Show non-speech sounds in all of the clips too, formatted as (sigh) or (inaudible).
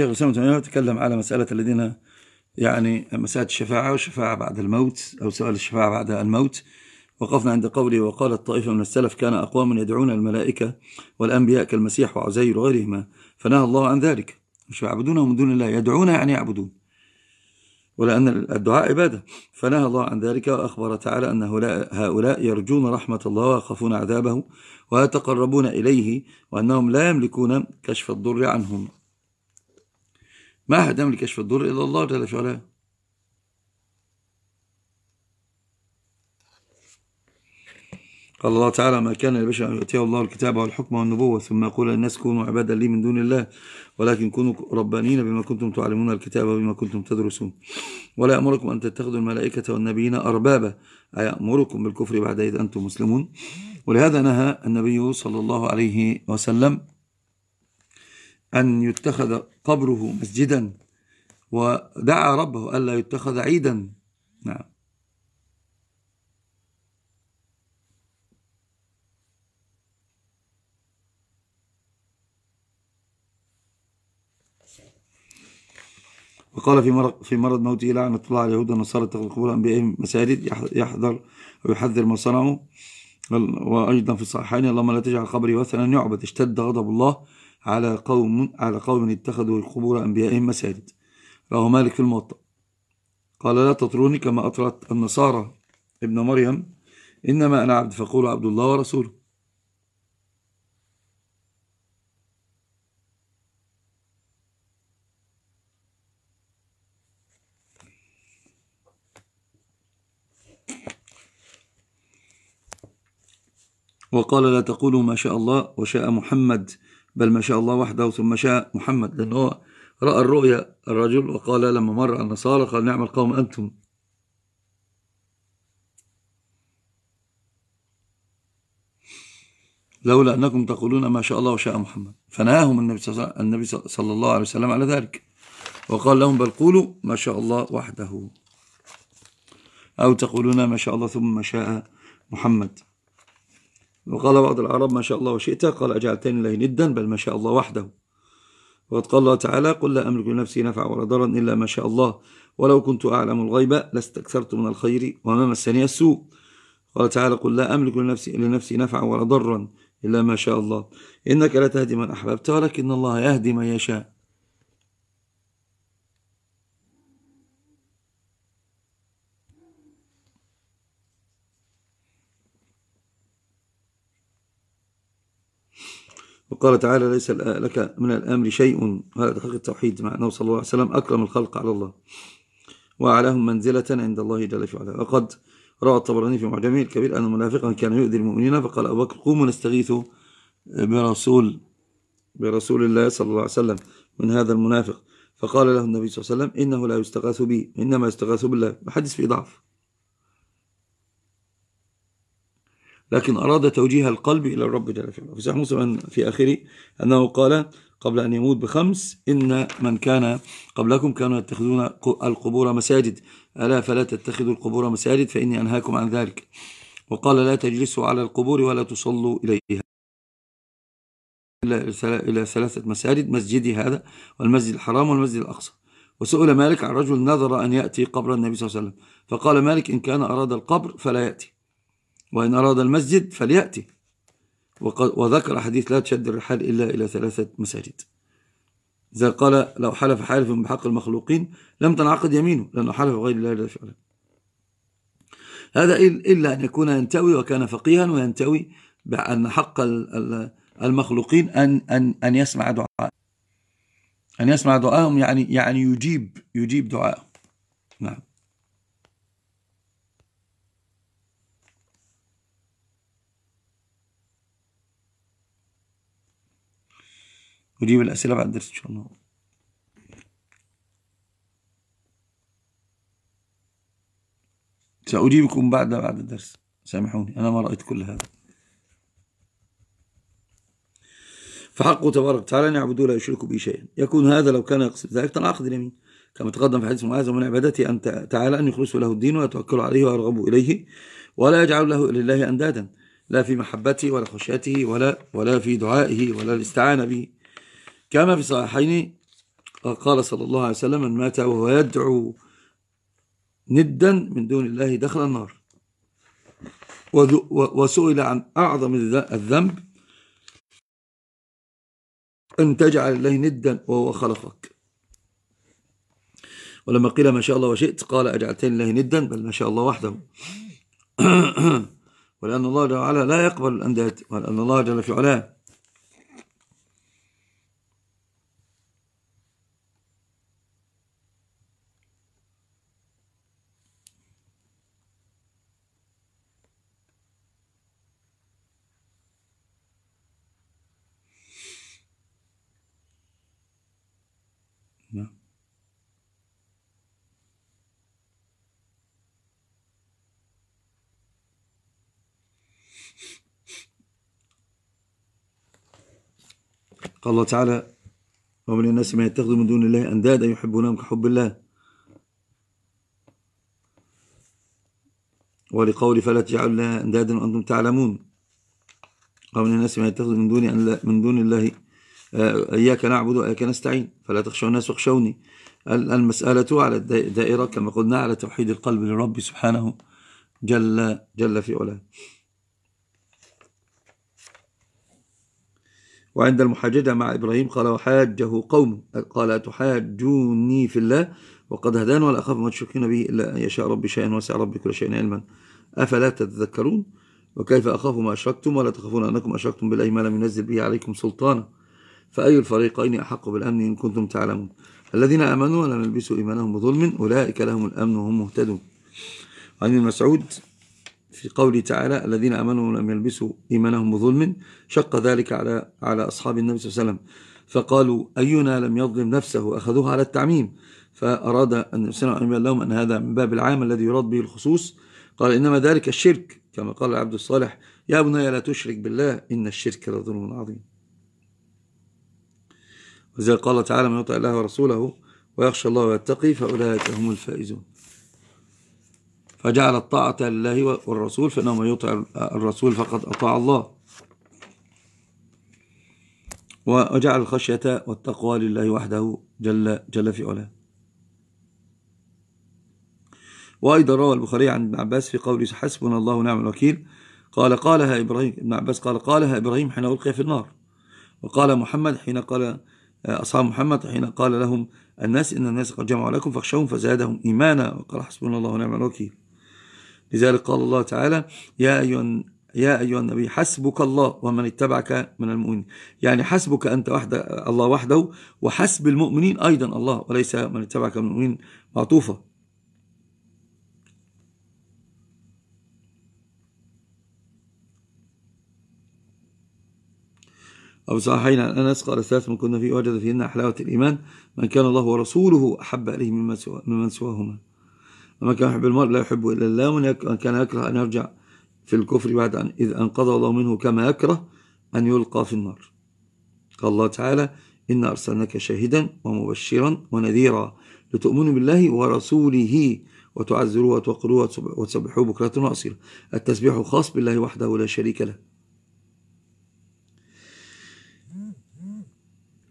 الشيخ أسامة تيمية تكلم على مسألة الذين يعني مسألة الشفاعة والشفاعة بعد الموت أو سؤال الشفاعة بعد الموت. وقفنا عند قوله وقال الطائفة من السلف كان أقوام يدعون الملائكة والأنبياء كالمسيح وعزير وغيرهما فنهى الله عن ذلك. مش يعبدونه من دون الله يدعون يعني يعبدون. ولأن الدعاء عبادة. فنهى الله عن ذلك وأخبر تعالى أن هؤلاء يرجون رحمة الله ويخافون عذابه ويتقربون إليه وأنهم لا يملكون كشف الضر عنهم. ما أحد يملك كشف الضر إلا الله جل وعلا قال الله تعالى ما كان لبشر أن يؤتيه الله الكتاب والحكم والنبوة ثم يقول الناس كونوا عبادا لي من دون الله ولكن كونوا ربانين بما كنتم تعلمون الكتاب وبما كنتم تدرسون. ولا يأمركم أن تتخذوا الملائكة والنبيين أربابا أيأمركم بالكفر بعد إذ أنتم مسلمون؟ ولهذا نهى النبي صلى الله عليه وسلم أن يتخذ قبره مسجدا ودعا ربه ألا يتخذ عيدا. نعم. وقال في مرض, في مرض موته لعنة الله على اليهود والنصارى اتخذوا قبور أنبيائهم مساجد يحذر ويحذر ما صنعوا. وأيضا في الصحيحين اللهم لا تجعل قبري وثنا يعبد اشتد غضب الله على قوم على قوم اتخذوا قبور أنبيائهم مساجد. رواه مالك في الموطأ. قال لا تطروني كما أطرت النصارى ابن مريم إنما أنا عبد فقولوا عبد الله ورسوله. وقال لا تقولوا ما شاء الله وشاء محمد بل ما شاء الله وحده ثم شاء محمد لأنه رأى الرؤيا الرجل وقال لما مر النصارى قال نعم القوم أنتم. لولا أنكم تقولون ما شاء الله وشاء محمد. فنهاهم النبي صلى الله عليه وسلم على ذلك. وقال لهم بل قولوا ما شاء الله وحده. أو تقولون ما شاء الله ثم شاء محمد. وقال بعض العرب ما شاء الله وشئت قال أجعلتني الله ندا بل ما شاء الله وحده. وقد قال الله تعالى قل لا أملك لنفسي نفع ولا ضرا إلا ما شاء الله ولو كنت أعلم الغيب لاستكثرت من الخير وما مسني السوء. قال تعالى قل لا أملك لنفسي, لنفسي نفع ولا ضرا إلا ما شاء الله. إنك لا تهدي من أحببت ولكن الله يهدي من يشاء. وقال تعالى ليس لك من الأمر شيء. هذا دقيق التوحيد مع أنه صلى الله عليه وسلم. أكرم الخلق على الله وأعلاهم منزلة عند الله جل وعلا. وقد روى الطبراني في معجمه الكبير أن منافقا كان يؤذي المؤمنين. فقال أبو بكر قوموا نستغيث برسول برسول الله صلى الله عليه وسلم من هذا المنافق. فقال له النبي صلى الله عليه وسلم إنه لا يستغاث بي إنما يستغاث بالله. حدث في ضعف. لكن أراد توجيه القلب إلى الرب جل في صحيح مسلم في آخره أنه قال قبل أن يموت بخمس إن من كان قبلكم كانوا يتخذون القبور مساجد. ألا فلا تتخذوا القبور مساجد فإني أنهاكم عن ذلك. وقال لا تجلسوا على القبور ولا تصلوا إليها. إلى ثلاثة مساجد مسجدي هذا والمسجد الحرام والمسجد الأقصى. وسئل مالك عن رجل نظر أن يأتي قبر النبي صلى الله عليه وسلم. فقال مالك إن كان أراد القبر فلا يأتي. وإن أراد المسجد فليأتي. وذكر حديث لا تشد الرحال إلا إلى ثلاثة مساجد. إذا قال لو حلف حالف بحق المخلوقين لم تنعقد يمينه لأنه حلف غير الله جل فعلا هذا إلا أن يكون ينتوي وكان فقيها وينتوي بأن حق المخلوقين أن, أن, أن يسمع دعاء. أن يسمع دعاءهم يعني يعني يجيب يجيب دعاءهم نعم أجيب الأسئلة بعد الدرس إن شاء الله. سأجيبكم بعد بعد الدرس. سامحوني أنا ما رأيت كل هذا. فحقه تبارك وتعالى أن يعبدوا لا يشركوا به شيئا. يكون هذا لو كان يقصد ذلك تنعقد اليمين. كما تقدم في حديث معاذ ومن عبادته أن تعالى أن يخلصوا له الدين ويتوكلوا عليه ويرغبوا إليه ولا يجعلوا له لله أندادا. لا في محبته ولا خشيته ولا ولا في دعائه ولا الاستعانة به. كما في صحيحين قال صلى الله عليه وسلم من مات وهو يدعو ندا من دون الله دخل النار. وسئل عن أعظم الذنب أن تجعل الله ندا وهو خلقك. ولما قيل ما شاء الله وشئت قال أجعلتني الله ندا بل ما شاء الله وحده. (clears throat) ولأن الله جل وعلا لا يقبل الأنداد ولأن الله جل في علاه قال الله تعالى ومن الناس ما يتخذ من دون الله أندادا يحبونهم كحب الله. ولقول فلا تجعلوا الله أندادا وأنتم تعلمون. ومن الناس ما يتخذ من دون من دون الله آه، إياك نعبد وإياك نستعين. فلا تخشوا الناس واخشوني. المسألة على الدائرة كما قلنا على توحيد القلب للرب سبحانه جل جل في علاه. وعند المحاججة مع إبراهيم قال وحاجه قوم قال أتحاجوني في الله؟ وقد هدان ولا أخاف ما تشركين به إلا أن يشاء ربي شيئا وسع ربي كل شيء علما. أفلا تتذكرون؟ وكيف أخاف ما أشركتم ولا تخافون أنكم أشركتم بالله ما لم ينزل به عليكم سلطانا؟ فأي الفريقين أحق بالأمن إن كنتم تعلمون. الذين آمنوا ولم يلبسوا إيمانهم بظلم أولئك لهم الأمن وهم مهتدون. عن المسعود في قوله تعالى الذين أمنوا ولم يلبسوا إيمانهم بظلم شق ذلك على على أصحاب النبي صلى الله عليه وسلم. فقالوا أينا لم يظلم نفسه أخذوها على التعميم؟ فأراد أن يبين لهم أن هذا من باب العام الذي يراد به الخصوص. قال إنما ذلك الشرك كما قال العبد الصالح يا بني لا تشرك بالله إن الشرك لظلم عظيم. وزي قال تعالى من يطع الله ورسوله ويخشى الله ويتقي فأولئك هم الفائزون. فجعل الطاعة لله والرسول فإنه من يطع الرسول فقد أطاع الله. وجعل الخشية والتقوى لله وحده جل, جل في علاه. وأيضا روى البخاري عن ابن عباس في قوله حسبنا الله ونعم الوكيل قال قالها إبراهيم ابن عباس قال قالها إبراهيم حين ألقي في النار وقال محمد حين قال أصحاب محمد حين قال لهم الناس إن الناس قد جمعوا لكم فاخشوهم فزادهم إيمانا وقال حسبنا الله ونعم الوكيل لذلك قال الله تعالى يا أيها يا أيها النبي حسبك الله ومن اتبعك من المؤمنين. يعني حسبك أنت وحده الله وحده وحسب المؤمنين أيضا الله وليس من اتبعك من المؤمنين معطوفة. أبو صحيحين عن أنس قال ثلاث من كنا فيه وجد فيهن حلاوة الإيمان من كان الله ورسوله أحب إليه ممن سواهما. ومن كان يحب المرء لا يحب إلا الله ومن كان يكره أن يرجع في الكفر بعد أن إذ أنقذ الله منه كما يكره أن يلقى في النار. قال الله تعالى إن أرسلناك شاهدا ومبشرا ونذيرا لتؤمنوا بالله ورسوله وتعزروه وتوقروه وتسبحوه بكرة وأصيلا. التسبيح خاص بالله وحده لا شريك له.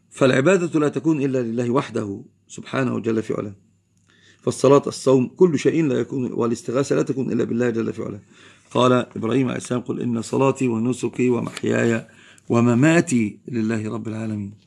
فالعبادة لا تكون إلا لله وحده سبحانه جل في علاه. فالصلاة الصوم كل شيء لا يكون والاستغاثة لا تكون إلا بالله جل في علاه قال إبراهيم عليه السلام قل إن صلاتي ونسكي ومحياي ومماتي لله رب العالمين.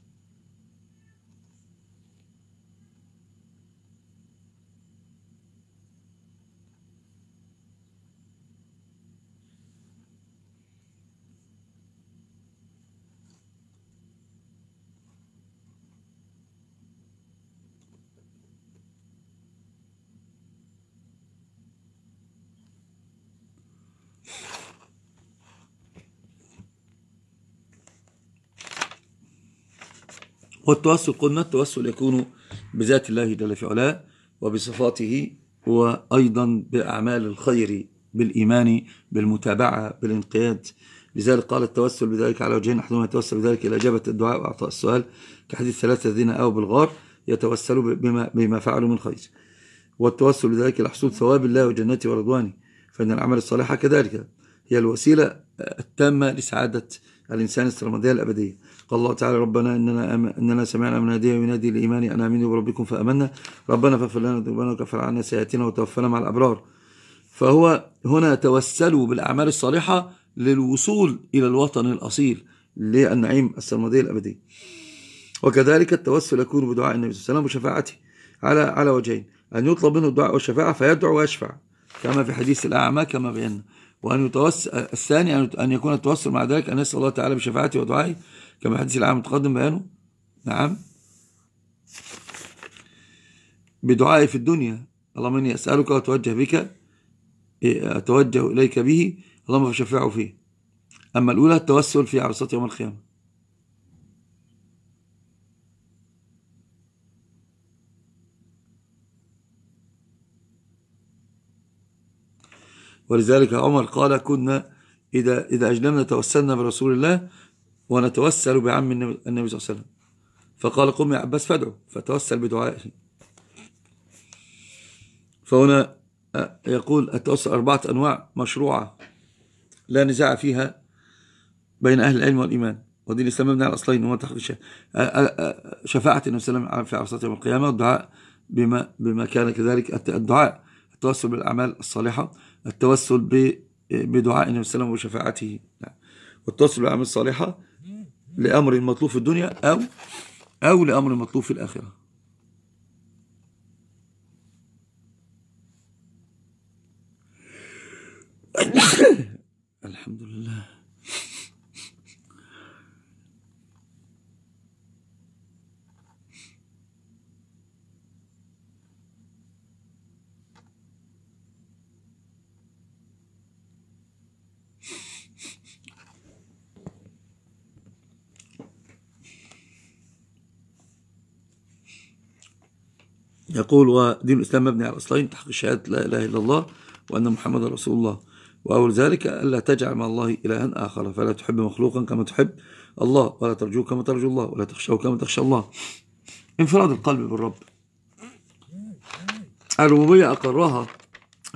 والتوسل قلنا التوسل يكون بذات الله جل في علاه وبصفاته وأيضا بأعمال الخير بالإيمان بالمتابعة بالانقياد. لذلك قال التوسل بذلك على وجهين أحدهما يتوسل بذلك إلى إجابة الدعاء وأعطاء السؤال. كحديث ثلاثة الذين أو بالغار يتوسلوا بما, بما فعلوا من خير. والتوسل بذلك إلى حصول ثواب الله وجنته ورضوانه. فإن الأعمال الصالحة كذلك هي الوسيلة التامة لسعادة الإنسان السرمدية الأبدية. قال الله تعالى ربنا إننا, إننا سمعنا مناديا ينادي لإيمان أن آمنوا بربكم فأمنا. ربنا فاغفر لنا ذنوبنا وكفر عنا سيئاتنا وتوفنا مع الأبرار. فهو هنا توسلوا بالأعمال الصالحة للوصول إلى الوطن الأصيل للنعيم السرمدية الأبدي وكذلك التوسل يكون بدعاء النبي صلى الله عليه وسلم وشفاعته على على وجهين. أن يطلب منه الدعاء والشفاعة فيدعو ويشفع كما في حديث الأعمى كما بينا. وأن يتوسل الثاني أن يكون التوسل مع ذلك أن يسأل الله تعالى بشفاعته ودعائه كما حديث الأعمى متقدم بيانه. نعم. بدعائي في الدنيا اللهم إني أسألك وأتوجه بك أتوجه إليك به اللهم فشفعه فيه. أما الأولى التوسل في عرصات يوم القيامة. ولذلك عمر قال كنا إذا, إذا أجلمنا توسلنا برسول الله ونتوسل بعم النبي صلى الله عليه وسلم. فقال قم يا عباس فادعو فتوسل بدعائه فهنا يقول التوسل أربعة أنواع مشروعة لا نزاع فيها بين أهل العلم والإيمان ودين الإسلام مبني على الأصلين وما تحقيق شفاعة النبي صلى الله عليه وسلم في عرصات يوم القيامة والدعاء بما, بما كان كذلك الدعاء. التوسل بالأعمال الصالحة التوسل بدعاء النبي صلى الله عليه وسلم وشفاعته. والتوسل بالأعمال الصالحة لأمر مطلوب في الدنيا أو أو لأمر مطلوب في الآخرة. (coughs) الحمد لله. يقول ودين الإسلام مبني على أصلين تحقيق شهادة لا إله إلا الله وأن محمد رسول الله. وأول ذلك ألا تجعل مع الله إلها آخر فلا تحب مخلوقا كما تحب الله ولا ترجوه كما ترجو الله ولا تخشوه كما تخشى الله. انفراد القلب بالرب. الربوبية أقرها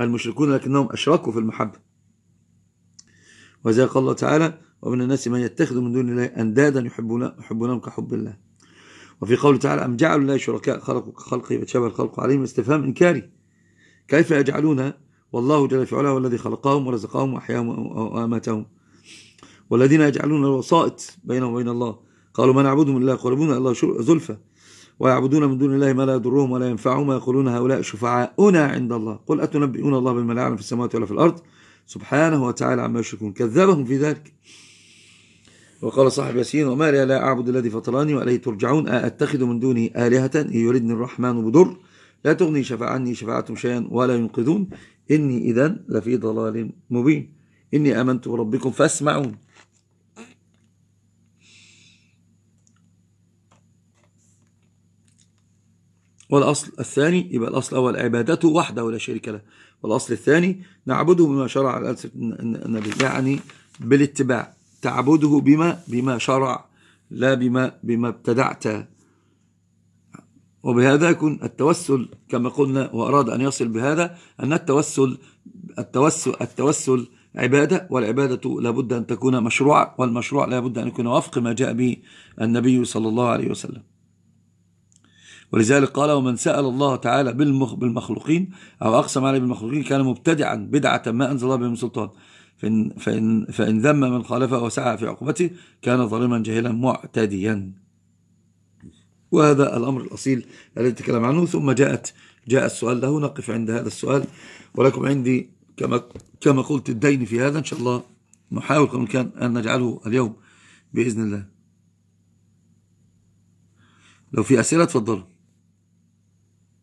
المشركون لكنهم أشركوا في المحبة. وذلك قال الله تعالى ومن الناس من يتخذ من دون الله أندادا يحبونهم كحب الله. وفي قوله تعالى أم جعلوا الله شركاء خلقوا كخلقه فتشابه الخلق عليهم استفهام إنكاري كيف يجعلون؟ والله جل في علاه والذي خلقهم ورزقهم وأحياهم وأماتهم. والذين يجعلون الوسائط بينهم وبين الله. قالوا ما نعبدهم إلا يقربون الله زلفى. ويعبدون من دون الله ما لا يضرهم ولا ينفعهم ويقولون هؤلاء شفعاؤنا عند الله. قل أتنبئون الله بالملاعن في السماوات ولا في الأرض؟ سبحانه وتعالى عما يشركون. كذبهم في ذلك. وقال صاحب ياسين وما لي لا أعبد الذي فطراني وإليه ترجعون أتخذ من دونه آلهة؟ إن يردني الرحمن بضر لا تغني شفاعة عني شفاعتهم شيئا ولا ينقذون. إني إذا لفي ضلال مبين. إني آمنت بربكم فاسمعون. والأصل الثاني يبقى الأصل الأول عبادته وحده ولا شريك له. والأصل الثاني نعبده بما شرع النبي يعني بالاتباع. تعبده بما بما شرع لا بما بما ابتدعت. وبهذا يكون التوسل كما قلنا وأراد أن يصل بهذا أن التوسل التوسل التوسل عبادة والعبادة لابد أن تكون مشروعة والمشروع لابد أن يكون وفق ما جاء به النبي صلى الله عليه وسلم. ولذلك قال ومن سأل الله تعالى بالمخلوقين أو أقسم عليه بالمخلوقين كان مبتدعا بدعة ما أنزل الله به من سلطان. فإن, فإن, فإن ذم من خالفه وسعى في عقوبته كان ظالما جاهلا معتديا. وهذا الأمر الأصيل الذي تكلم عنه. ثم جاءت جاء السؤال له. نقف عند هذا السؤال. ولكم عندي كما كما قلت الدين في هذا. إن شاء الله نحاول كما كان أن نجعله اليوم بإذن الله. لو في أسئلة تفضلوا.